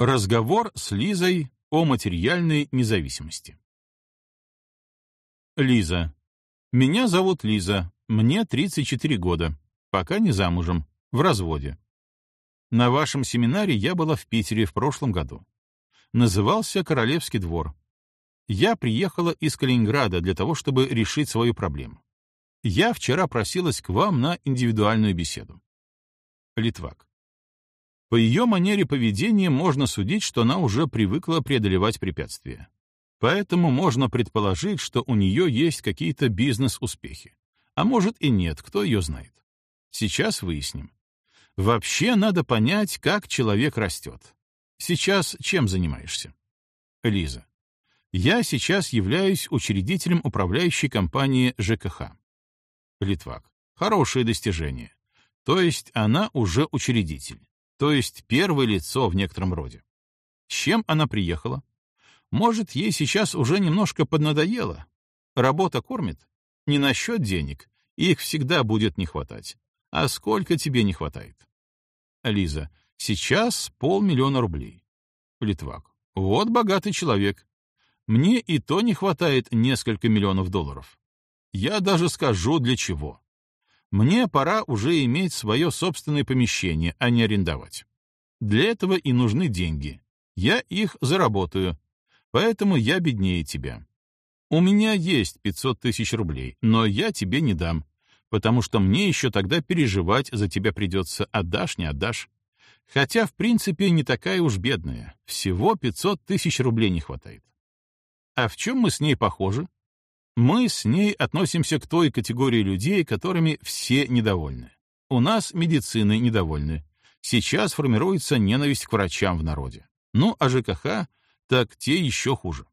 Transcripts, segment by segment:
Разговор с Лизой о материальной независимости. Лиза. Меня зовут Лиза, мне 34 года, пока не замужем, в разводе. На вашем семинаре я была в Питере в прошлом году. Назывался Королевский двор. Я приехала из Калининграда для того, чтобы решить свою проблему. Я вчера просилась к вам на индивидуальную беседу. Литвак. По ее манере поведения можно судить, что она уже привыкла преодолевать препятствия. Поэтому можно предположить, что у нее есть какие-то бизнес-успехи. А может и нет, кто ее знает. Сейчас выясним. Вообще надо понять, как человек растет. Сейчас чем занимаешься? Лиза. Я сейчас являюсь учредителем управляющей компании ЖКХ. Литвак. Хорошее достижение. То есть она уже учредитель то есть первое лицо в некотором роде. С чем она приехала? Может, ей сейчас уже немножко поднадоело? Работа кормит? Не насчет денег, их всегда будет не хватать. А сколько тебе не хватает? Лиза, сейчас полмиллиона рублей. Литвак, вот богатый человек. Мне и то не хватает несколько миллионов долларов. Я даже скажу, для чего. Мне пора уже иметь свое собственное помещение, а не арендовать. Для этого и нужны деньги. Я их заработаю, поэтому я беднее тебя. У меня есть 500 тысяч рублей, но я тебе не дам, потому что мне еще тогда переживать за тебя придется, отдашь, не отдашь. Хотя, в принципе, не такая уж бедная, всего 500 тысяч рублей не хватает. А в чем мы с ней похожи? Мы с ней относимся к той категории людей, которыми все недовольны. У нас медицины недовольны. Сейчас формируется ненависть к врачам в народе. Ну, а ЖКХ, так те еще хуже.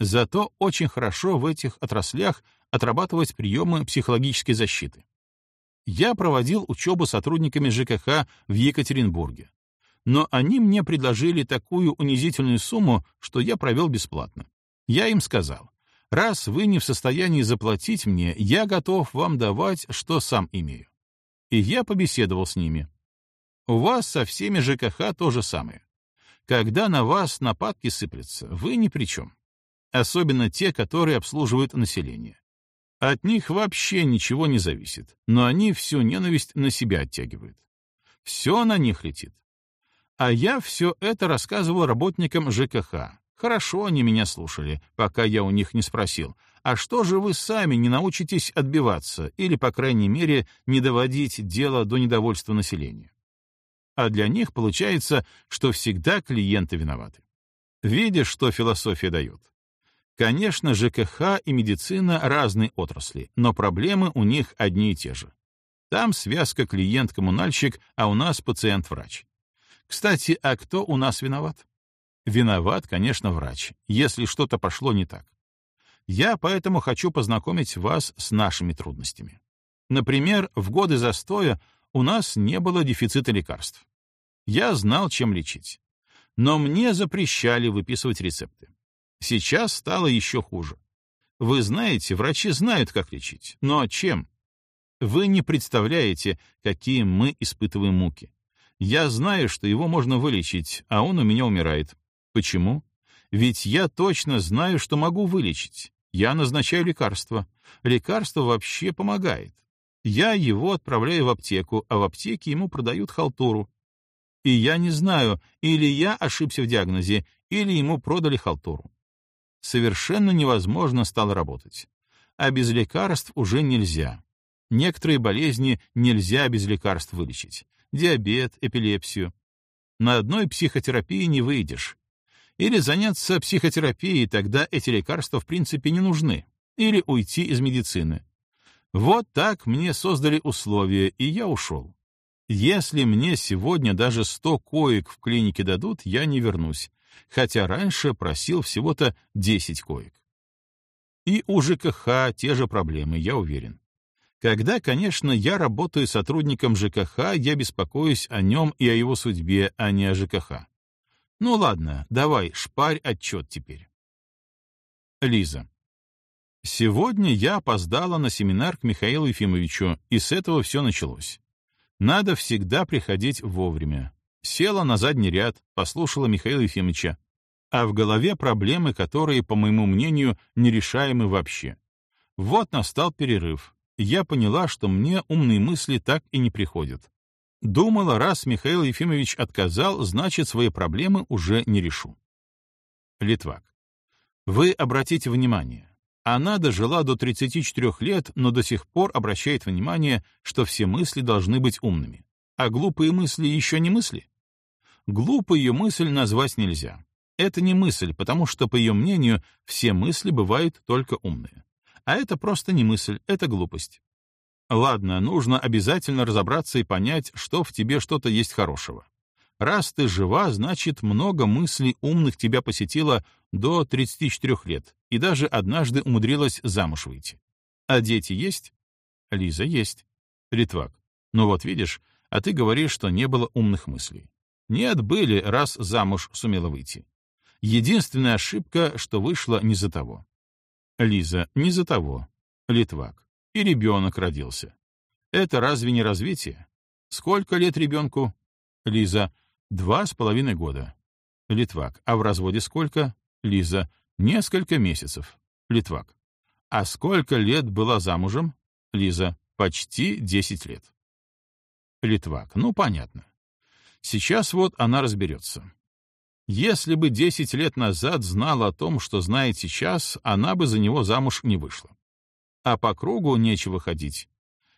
Зато очень хорошо в этих отраслях отрабатывать приемы психологической защиты. Я проводил учебу сотрудниками ЖКХ в Екатеринбурге. Но они мне предложили такую унизительную сумму, что я провел бесплатно. Я им сказал, Раз вы не в состоянии заплатить мне, я готов вам давать, что сам имею. И я побеседовал с ними. У вас со всеми ЖКХ то же самое. Когда на вас нападки сыплются, вы ни при чем. Особенно те, которые обслуживают население. От них вообще ничего не зависит, но они всю ненависть на себя оттягивают. Все на них летит. А я все это рассказывал работникам ЖКХ, Хорошо они меня слушали, пока я у них не спросил, а что же вы сами не научитесь отбиваться или, по крайней мере, не доводить дело до недовольства населения? А для них получается, что всегда клиенты виноваты. Видишь, что философия дает? Конечно, ЖКХ и медицина — разные отрасли, но проблемы у них одни и те же. Там связка клиент-коммунальщик, а у нас пациент-врач. Кстати, а кто у нас виноват? Виноват, конечно, врач, если что-то пошло не так. Я поэтому хочу познакомить вас с нашими трудностями. Например, в годы застоя у нас не было дефицита лекарств. Я знал, чем лечить. Но мне запрещали выписывать рецепты. Сейчас стало еще хуже. Вы знаете, врачи знают, как лечить. Но чем? Вы не представляете, какие мы испытываем муки. Я знаю, что его можно вылечить, а он у меня умирает. Почему? Ведь я точно знаю, что могу вылечить. Я назначаю лекарство. Лекарство вообще помогает. Я его отправляю в аптеку, а в аптеке ему продают халтуру. И я не знаю, или я ошибся в диагнозе, или ему продали халтуру. Совершенно невозможно стало работать. А без лекарств уже нельзя. Некоторые болезни нельзя без лекарств вылечить. Диабет, эпилепсию. На одной психотерапии не выйдешь. Или заняться психотерапией, тогда эти лекарства в принципе не нужны. Или уйти из медицины. Вот так мне создали условия, и я ушел. Если мне сегодня даже 100 коек в клинике дадут, я не вернусь, хотя раньше просил всего-то 10 коек. И у ЖКХ те же проблемы, я уверен. Когда, конечно, я работаю сотрудником ЖКХ, я беспокоюсь о нем и о его судьбе, а не о ЖКХ. Ну ладно, давай, шпарь отчет теперь. Лиза. Сегодня я опоздала на семинар к Михаилу Ефимовичу, и с этого все началось. Надо всегда приходить вовремя. Села на задний ряд, послушала Михаила Ефимовича. А в голове проблемы, которые, по моему мнению, нерешаемы вообще. Вот настал перерыв. Я поняла, что мне умные мысли так и не приходят. Думала, раз Михаил Ефимович отказал, значит, свои проблемы уже не решу. Литвак. Вы обратите внимание, она дожила до 34 лет, но до сих пор обращает внимание, что все мысли должны быть умными. А глупые мысли еще не мысли? Глупой ее мысль назвать нельзя. Это не мысль, потому что, по ее мнению, все мысли бывают только умные. А это просто не мысль, это глупость. Ладно, нужно обязательно разобраться и понять, что в тебе что-то есть хорошего. Раз ты жива, значит, много мыслей умных тебя посетило до 34 лет, и даже однажды умудрилась замуж выйти. А дети есть? Лиза есть. Литвак. Ну вот видишь, а ты говоришь, что не было умных мыслей. Нет, были, раз замуж сумела выйти. Единственная ошибка, что вышла не за того. Лиза, не за того. Литвак. И ребенок родился. Это разве не развитие? Сколько лет ребенку? Лиза. Два с половиной года. Литвак. А в разводе сколько? Лиза. Несколько месяцев. Литвак. А сколько лет была замужем? Лиза. Почти десять лет. Литвак. Ну, понятно. Сейчас вот она разберется. Если бы десять лет назад знала о том, что знает сейчас, она бы за него замуж не вышла. А по кругу нечего ходить.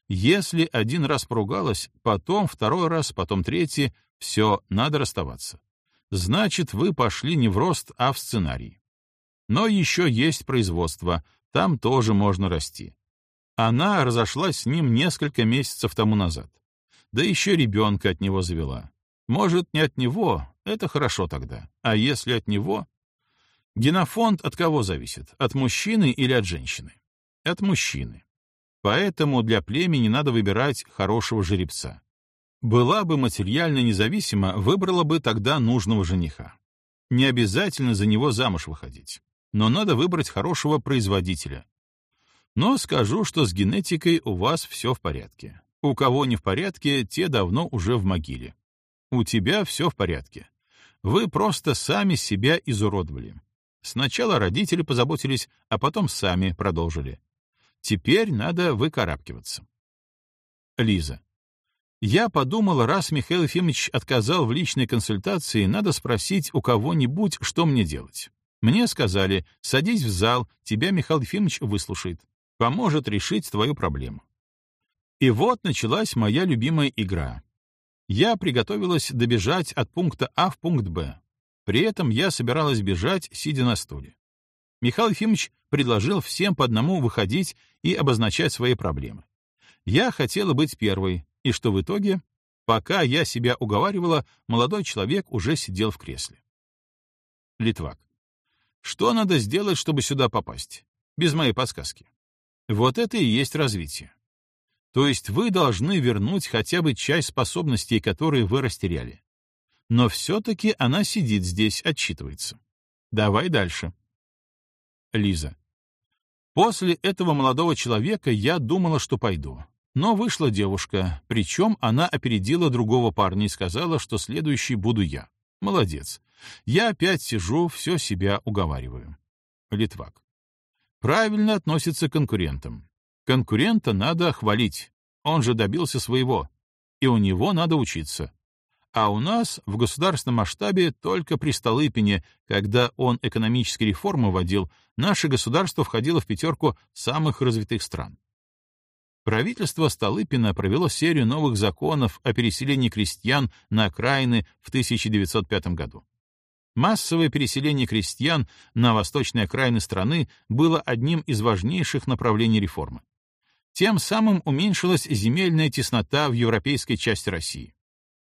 Если один раз поругалась, потом второй раз, потом третий, все, надо расставаться. Значит, вы пошли не в рост, а в сценарий. Но еще есть производство, там тоже можно расти. Она разошлась с ним несколько месяцев тому назад. Да еще ребенка от него завела. Может, не от него, это хорошо тогда. А если от него? Генофонд от кого зависит? От мужчины или от женщины? От мужчины. Поэтому для племени надо выбирать хорошего жеребца. Была бы материально независима, выбрала бы тогда нужного жениха. Не обязательно за него замуж выходить, но надо выбрать хорошего производителя. Но скажу, что с генетикой у вас все в порядке. У кого не в порядке, те давно уже в могиле. У тебя все в порядке. Вы просто сами себя изуродовали. Сначала родители позаботились, а потом сами продолжили. Теперь надо выкарабкиваться. Лиза. Я подумала, раз Михаил Ефимович отказал в личной консультации, надо спросить у кого-нибудь, что мне делать. Мне сказали, садись в зал, тебя Михаил Ефимович выслушает. Поможет решить твою проблему. И вот началась моя любимая игра. Я приготовилась добежать от пункта А в пункт Б. При этом я собиралась бежать, сидя на стуле. Михаил Ефимович предложил всем по одному выходить и обозначать свои проблемы. Я хотела быть первой, и что в итоге? Пока я себя уговаривала, молодой человек уже сидел в кресле. Литвак. Что надо сделать, чтобы сюда попасть? Без моей подсказки. Вот это и есть развитие. То есть вы должны вернуть хотя бы часть способностей, которые вы растеряли. Но все-таки она сидит здесь, отчитывается. Давай дальше. Лиза. После этого молодого человека я думала, что пойду. Но вышла девушка, причем она опередила другого парня и сказала, что следующий буду я. Молодец. Я опять сижу, все себя уговариваю. Литвак. Правильно относится к конкурентам. Конкурента надо хвалить. Он же добился своего. И у него надо учиться. А у нас в государственном масштабе только при Столыпине, когда он экономические реформы вводил, наше государство входило в пятерку самых развитых стран. Правительство Столыпина провело серию новых законов о переселении крестьян на окраины в 1905 году. Массовое переселение крестьян на восточные окраины страны было одним из важнейших направлений реформы. Тем самым уменьшилась земельная теснота в европейской части России.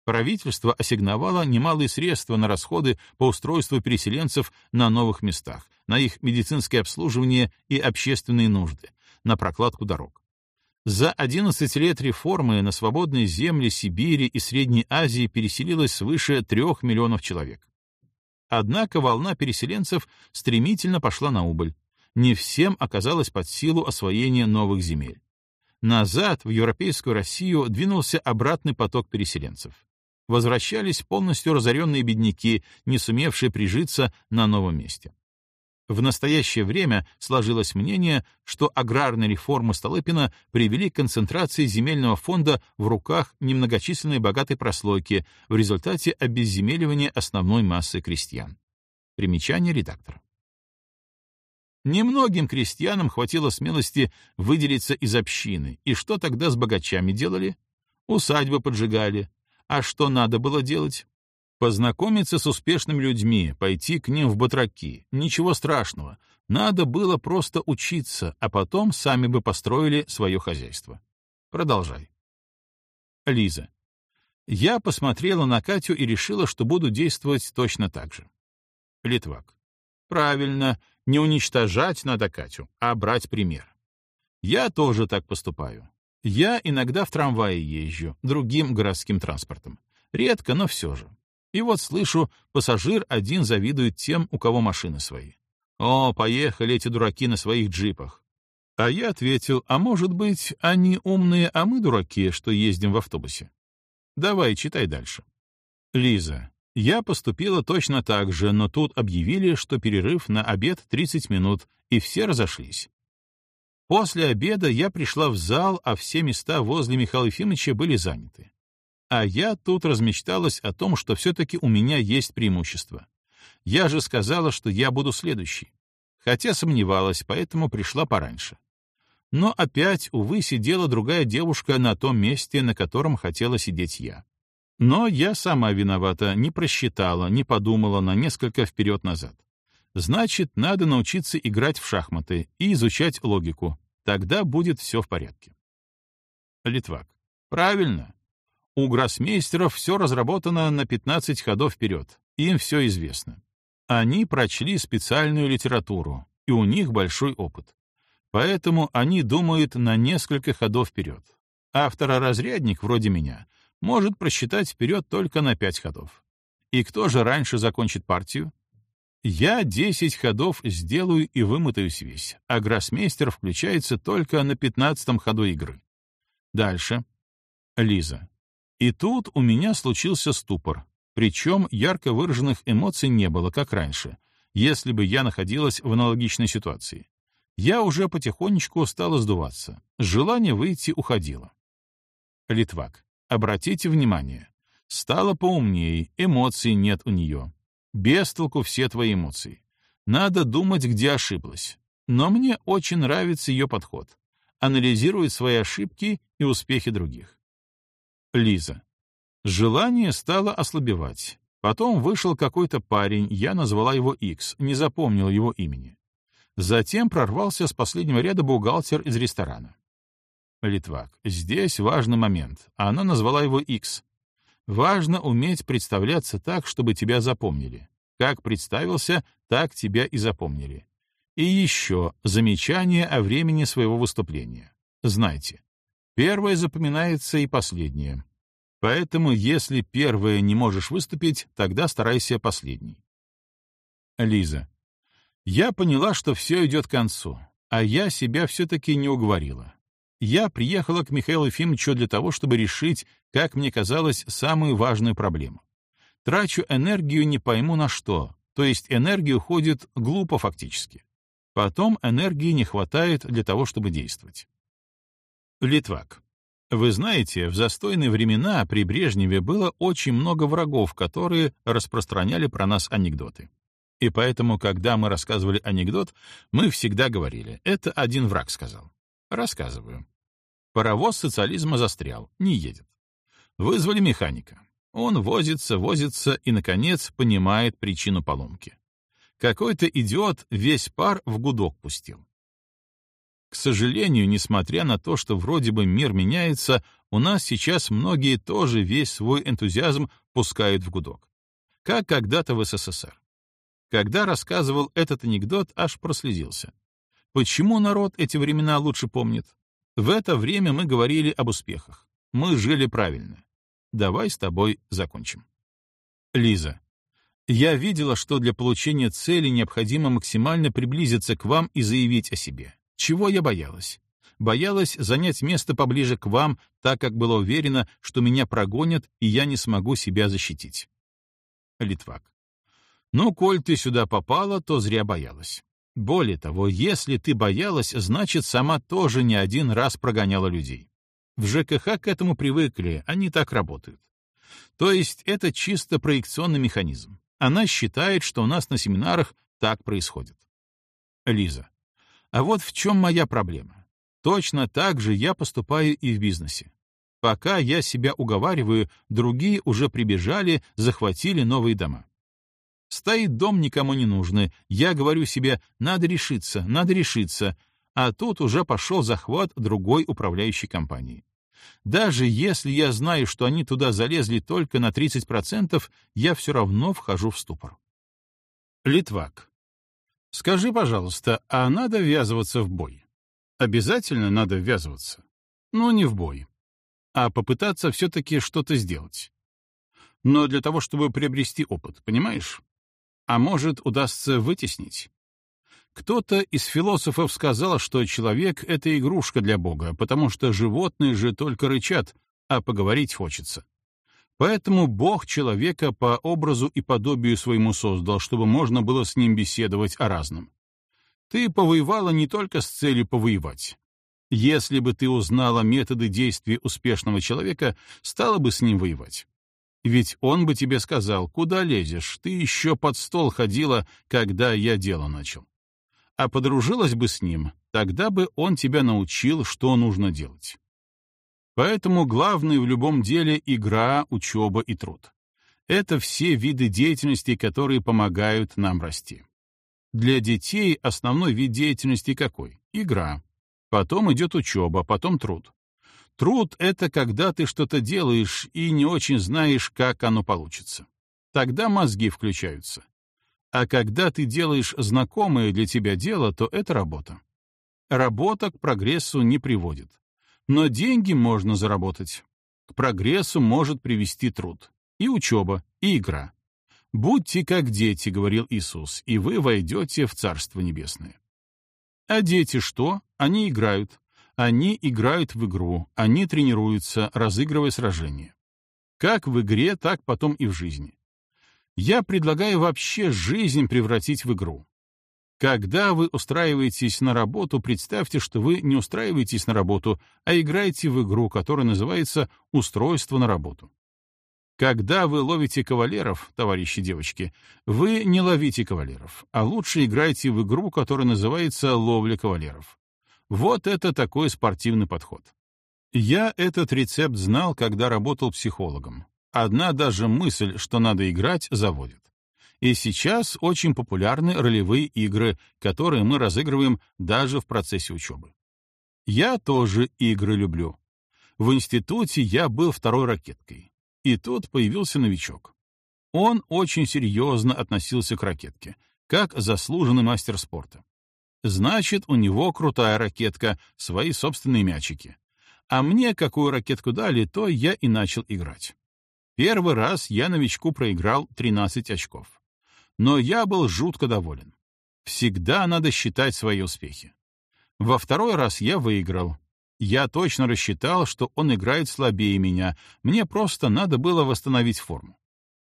Правительство ассигновало немалые средства на расходы по устройству переселенцев на новых местах, на их медицинское обслуживание и общественные нужды, на прокладку дорог. За 11 лет реформы на свободные земли Сибири и Средней Азии переселилось свыше 3 миллионов человек. Однако волна переселенцев стремительно пошла на убыль. Не всем оказалось под силу освоения новых земель. Назад, в европейскую Россию, двинулся обратный поток переселенцев. Возвращались полностью разоренные бедняки, не сумевшие прижиться на новом месте. В настоящее время сложилось мнение, что аграрные реформы Столыпина привели к концентрации земельного фонда в руках немногочисленной богатой прослойки в результате обезземеливания основной массы крестьян. Примечание редактора. Немногим крестьянам хватило смелости выделиться из общины, и что тогда с богачами делали? Усадьбы поджигали. А что надо было делать? Познакомиться с успешными людьми, пойти к ним в батраки. Ничего страшного. Надо было просто учиться, а потом сами бы построили свое хозяйство. Продолжай. Лиза. Я посмотрела на Катю и решила, что буду действовать точно так же. Литвак. Правильно, не уничтожать надо Катю, а брать пример. Я тоже так поступаю. Я иногда в трамвае езжу, другим городским транспортом. Редко, но все же. И вот слышу, пассажир один завидует тем, у кого машины свои. О, поехали эти дураки на своих джипах. А я ответил, а может быть, они умные, а мы дураки, что ездим в автобусе. Давай, читай дальше. Лиза. Я поступила точно так же, но тут объявили, что перерыв на обед 30 минут, и все разошлись. После обеда я пришла в зал, а все места возле Михаила Ефимовича были заняты. А я тут размечталась о том, что все-таки у меня есть преимущество. Я же сказала, что я буду следующий. Хотя сомневалась, поэтому пришла пораньше. Но опять, увы, сидела другая девушка на том месте, на котором хотела сидеть я. Но я сама виновата, не просчитала, не подумала на несколько вперед-назад. Значит, надо научиться играть в шахматы и изучать логику. Тогда будет все в порядке. Литвак. Правильно. У гроссмейстеров все разработано на 15 ходов вперед, им все известно. Они прочли специальную литературу, и у них большой опыт. Поэтому они думают на несколько ходов вперед. А второразрядник, вроде меня, может просчитать вперед только на 5 ходов. И кто же раньше закончит партию? Я 10 ходов сделаю и вымотаюсь весь, а гроссмейстер включается только на 15 ходу игры. Дальше. Лиза. И тут у меня случился ступор. Причем ярко выраженных эмоций не было, как раньше, если бы я находилась в аналогичной ситуации. Я уже потихонечку стала сдуваться. Желание выйти уходило. Литвак. Обратите внимание. Стало поумнее, эмоций нет у нее. Без толку все твои эмоции. Надо думать, где ошиблась. Но мне очень нравится ее подход. Анализирует свои ошибки и успехи других. Лиза. Желание стало ослабевать. Потом вышел какой-то парень, я назвала его X, не запомнил его имени. Затем прорвался с последнего ряда бухгалтер из ресторана. Литвак. Здесь важный момент. Она назвала его X. Важно уметь представляться так, чтобы тебя запомнили. Как представился, так тебя и запомнили. И еще замечание о времени своего выступления. Знайте, Первое запоминается и последнее. Поэтому, если первое не можешь выступить, тогда старайся последний. Лиза. Я поняла, что все идет к концу, а я себя все-таки не уговорила. Я приехала к Михаилу Ефимовичу для того, чтобы решить, как мне казалось, самую важную проблему. Трачу энергию не пойму на что, то есть энергия уходит глупо фактически. Потом энергии не хватает для того, чтобы действовать. Литвак. Вы знаете, в застойные времена при Брежневе было очень много врагов, которые распространяли про нас анекдоты. И поэтому, когда мы рассказывали анекдот, мы всегда говорили, это один враг сказал. Рассказываю. Паровоз социализма застрял, не едет. Вызвали механика. Он возится, возится и, наконец, понимает причину поломки. Какой-то идиот весь пар в гудок пустил. К сожалению, несмотря на то, что вроде бы мир меняется, у нас сейчас многие тоже весь свой энтузиазм пускают в гудок. Как когда-то в СССР. Когда рассказывал этот анекдот, аж прослезился. Почему народ эти времена лучше помнит? В это время мы говорили об успехах. Мы жили правильно. Давай с тобой закончим. Лиза. Я видела, что для получения цели необходимо максимально приблизиться к вам и заявить о себе. Чего я боялась? Боялась занять место поближе к вам, так как была уверена, что меня прогонят, и я не смогу себя защитить. Литвак. Ну, коль ты сюда попала, то зря боялась. Более того, если ты боялась, значит, сама тоже не один раз прогоняла людей. В ЖКХ к этому привыкли, они так работают. То есть это чисто проекционный механизм. Она считает, что у нас на семинарах так происходит. Лиза. А вот в чем моя проблема. Точно так же я поступаю и в бизнесе. Пока я себя уговариваю, другие уже прибежали, захватили новые дома. Стоит дом никому не нужный. Я говорю себе, надо решиться, надо решиться. А тут уже пошел захват другой управляющей компании. Даже если я знаю, что они туда залезли только на 30%, я все равно вхожу в ступор. Литвак. Скажи, пожалуйста, а надо ввязываться в бой? Обязательно надо ввязываться. Ну, не в бой. А попытаться все-таки что-то сделать. Но для того, чтобы приобрести опыт, понимаешь? А может, удастся вытеснить? Кто-то из философов сказал, что человек — это игрушка для Бога, потому что животные же только рычат, а поговорить хочется. Поэтому Бог человека по образу и подобию своему создал, чтобы можно было с ним беседовать о разном. Ты повоевала не только с целью повоевать. Если бы ты узнала методы действия успешного человека, стала бы с ним воевать. Ведь он бы тебе сказал, куда лезешь, ты еще под стол ходила, когда я дело начал. А подружилась бы с ним, тогда бы он тебя научил, что нужно делать. Поэтому главное в любом деле — игра, учеба и труд. Это все виды деятельности, которые помогают нам расти. Для детей основной вид деятельности какой? Игра. Потом идет учеба, потом труд. Труд — это когда ты что-то делаешь и не очень знаешь, как оно получится. Тогда мозги включаются. А когда ты делаешь знакомое для тебя дело, то это работа. Работа к прогрессу не приводит. Но деньги можно заработать. К прогрессу может привести труд. И учеба, и игра. «Будьте как дети», — говорил Иисус, — «и вы войдете в Царство Небесное». А дети что? Они играют. Они играют в игру, они тренируются, разыгрывая сражения. Как в игре, так потом и в жизни. Я предлагаю вообще жизнь превратить в игру. Когда вы устраиваетесь на работу, представьте, что вы не устраиваетесь на работу, а играете в игру, которая называется «Устройство на работу». Когда вы ловите кавалеров, товарищи девочки, вы не ловите кавалеров, а лучше играйте в игру, которая называется «Ловля кавалеров». Вот это такой спортивный подход. Я этот рецепт знал, когда работал психологом. Одна даже мысль, что надо играть, заводит. И сейчас очень популярны ролевые игры, которые мы разыгрываем даже в процессе учебы. Я тоже игры люблю. В институте я был второй ракеткой. И тут появился новичок. Он очень серьезно относился к ракетке, как заслуженный мастер спорта. Значит, у него крутая ракетка, свои собственные мячики. А мне какую ракетку дали, то я и начал играть. Первый раз я новичку проиграл 13 очков но я был жутко доволен. Всегда надо считать свои успехи. Во второй раз я выиграл. Я точно рассчитал, что он играет слабее меня, мне просто надо было восстановить форму.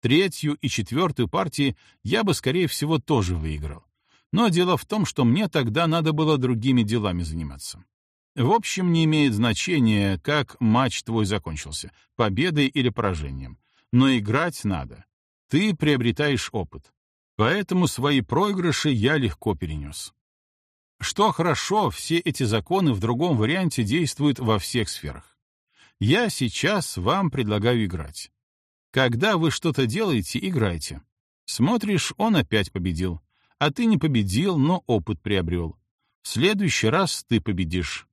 Третью и четвертую партии я бы, скорее всего, тоже выиграл. Но дело в том, что мне тогда надо было другими делами заниматься. В общем, не имеет значения, как матч твой закончился, победой или поражением. Но играть надо. Ты приобретаешь опыт. Поэтому свои проигрыши я легко перенес. Что хорошо, все эти законы в другом варианте действуют во всех сферах. Я сейчас вам предлагаю играть. Когда вы что-то делаете, играйте. Смотришь, он опять победил. А ты не победил, но опыт приобрел. В следующий раз ты победишь.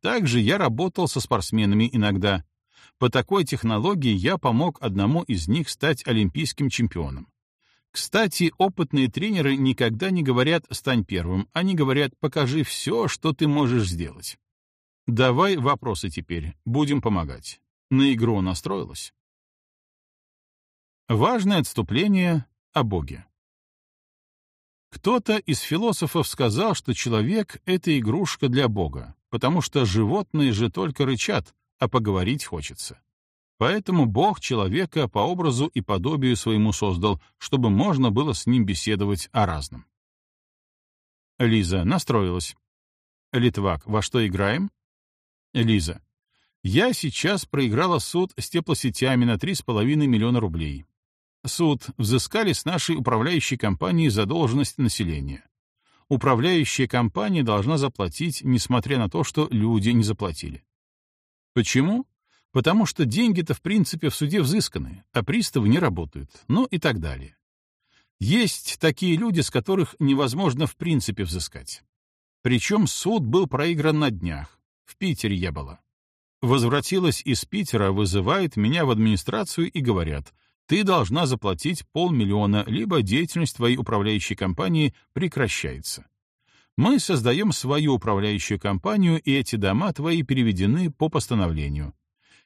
Также я работал со спортсменами иногда. По такой технологии я помог одному из них стать олимпийским чемпионом. Кстати, опытные тренеры никогда не говорят «стань первым», они говорят «покажи все, что ты можешь сделать». Давай вопросы теперь, будем помогать. На игру настроилась? Важное отступление о Боге. Кто-то из философов сказал, что человек — это игрушка для Бога, потому что животные же только рычат, а поговорить хочется. Поэтому Бог человека по образу и подобию своему создал, чтобы можно было с ним беседовать о разном. Лиза настроилась. Литвак, во что играем? Лиза. Я сейчас проиграла суд с теплосетями на 3,5 миллиона рублей. Суд взыскали с нашей управляющей компании задолженность населения. Управляющая компания должна заплатить, несмотря на то, что люди не заплатили. Почему? Потому что деньги-то в принципе в суде взысканы, а приставы не работают, ну и так далее. Есть такие люди, с которых невозможно в принципе взыскать. Причем суд был проигран на днях. В Питере я была. Возвратилась из Питера, вызывает меня в администрацию и говорят, ты должна заплатить полмиллиона, либо деятельность твоей управляющей компании прекращается. Мы создаем свою управляющую компанию, и эти дома твои переведены по постановлению.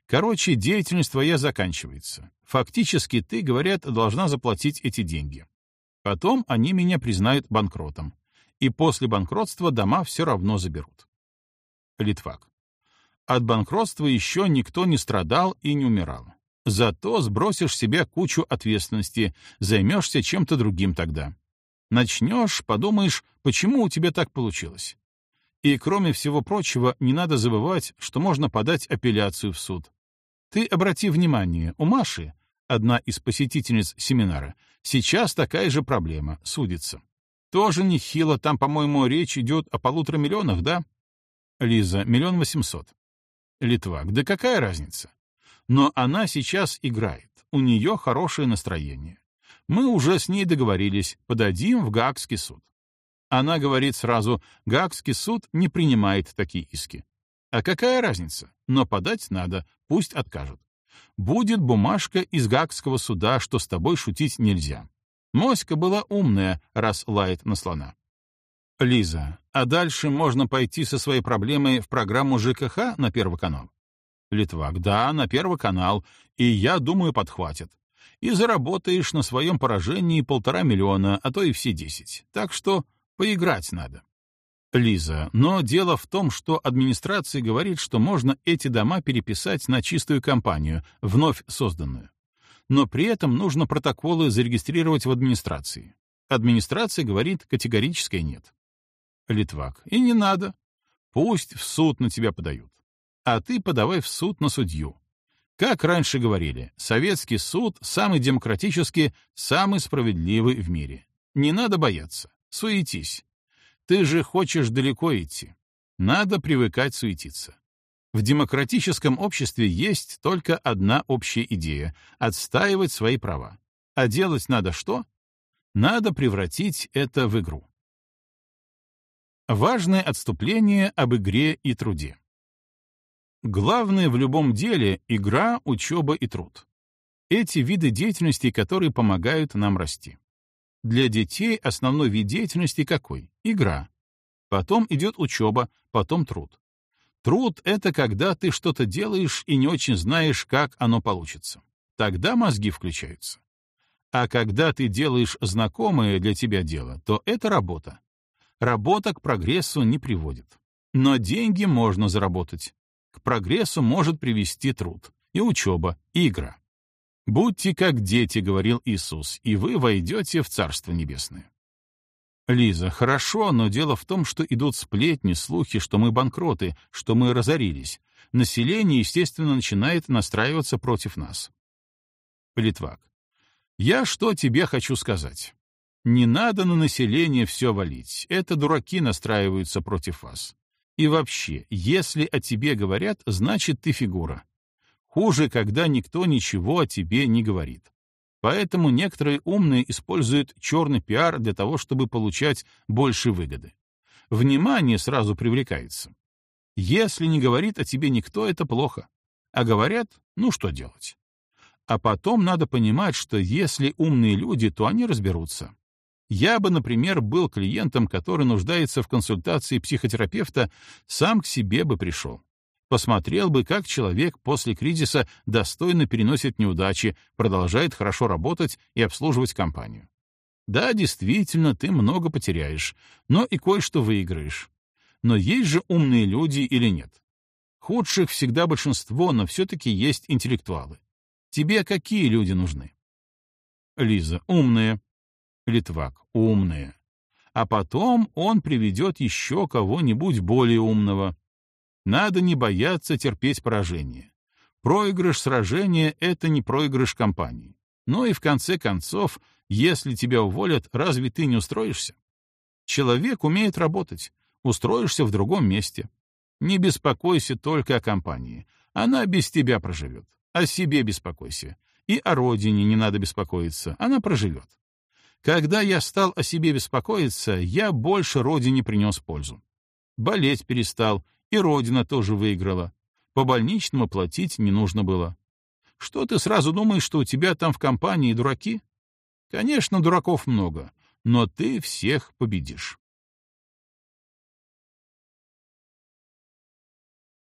Короче, деятельность твоя заканчивается. Фактически ты, говорят, должна заплатить эти деньги. Потом они меня признают банкротом. И после банкротства дома все равно заберут. Литвак. От банкротства еще никто не страдал и не умирал. Зато сбросишь себе кучу ответственности, займешься чем-то другим тогда. Начнешь, подумаешь, почему у тебя так получилось. И, кроме всего прочего, не надо забывать, что можно подать апелляцию в суд. Ты обрати внимание, у Маши, одна из посетительниц семинара, сейчас такая же проблема — судится. Тоже нехило, там, по-моему, речь идет о полутора миллионах, да? Лиза, миллион восемьсот. Литвак, да какая разница? Но она сейчас играет, у нее хорошее настроение. Мы уже с ней договорились, подадим в Гаагский суд. Она говорит сразу, Гаагский суд не принимает такие иски. А какая разница? Но подать надо, пусть откажут. Будет бумажка из Гаагского суда, что с тобой шутить нельзя. Моська была умная, раз лает на слона. Лиза, а дальше можно пойти со своей проблемой в программу ЖКХ на Первый канал? Литвак, да, на Первый канал, и я думаю, подхватят. И заработаешь на своем поражении полтора миллиона, а то и все десять. Так что поиграть надо. Лиза, но дело в том, что администрация говорит, что можно эти дома переписать на чистую компанию, вновь созданную. Но при этом нужно протоколы зарегистрировать в администрации. Администрация говорит категорическое нет. Литвак. И не надо. Пусть в суд на тебя подают. А ты подавай в суд на судью. Как раньше говорили, советский суд самый демократический, самый справедливый в мире. Не надо бояться. Суетись. Ты же хочешь далеко идти. Надо привыкать суетиться. В демократическом обществе есть только одна общая идея — отстаивать свои права. А делать надо что? Надо превратить это в игру. Важное отступление об игре и труде. Главное в любом деле — игра, учеба и труд. Эти виды деятельности, которые помогают нам расти. Для детей основной вид деятельности какой? Игра. Потом идет учеба, потом труд. Труд — это когда ты что-то делаешь и не очень знаешь, как оно получится. Тогда мозги включаются. А когда ты делаешь знакомое для тебя дело, то это работа работа к прогрессу не приводит. Но деньги можно заработать. К прогрессу может привести труд, и учеба, и игра. «Будьте как дети», — говорил Иисус, — «и вы войдете в Царство Небесное». Лиза, хорошо, но дело в том, что идут сплетни, слухи, что мы банкроты, что мы разорились. Население, естественно, начинает настраиваться против нас. Литвак. Я что тебе хочу сказать? Не надо на население все валить. Это дураки настраиваются против вас. И вообще, если о тебе говорят, значит ты фигура. Хуже, когда никто ничего о тебе не говорит. Поэтому некоторые умные используют черный пиар для того, чтобы получать больше выгоды. Внимание сразу привлекается. Если не говорит о тебе никто, это плохо. А говорят, ну что делать? А потом надо понимать, что если умные люди, то они разберутся. Я бы, например, был клиентом, который нуждается в консультации психотерапевта, сам к себе бы пришел. Посмотрел бы, как человек после кризиса достойно переносит неудачи, продолжает хорошо работать и обслуживать компанию. Да, действительно, ты много потеряешь, но и кое-что выиграешь. Но есть же умные люди или нет? Худших всегда большинство, но все-таки есть интеллектуалы. Тебе какие люди нужны? Лиза, умные. Литвак, умные. А потом он приведет еще кого-нибудь более умного. Надо не бояться терпеть поражение. Проигрыш сражения — это не проигрыш компании. Ну и в конце концов, если тебя уволят, разве ты не устроишься? Человек умеет работать, устроишься в другом месте. Не беспокойся только о компании. Она без тебя проживет. О себе беспокойся. И о родине не надо беспокоиться. Она проживет. Когда я стал о себе беспокоиться, я больше родине принес пользу. Болеть перестал, и родина тоже выиграла. По больничному платить не нужно было. Что ты сразу думаешь, что у тебя там в компании дураки? Конечно, дураков много, но ты всех победишь.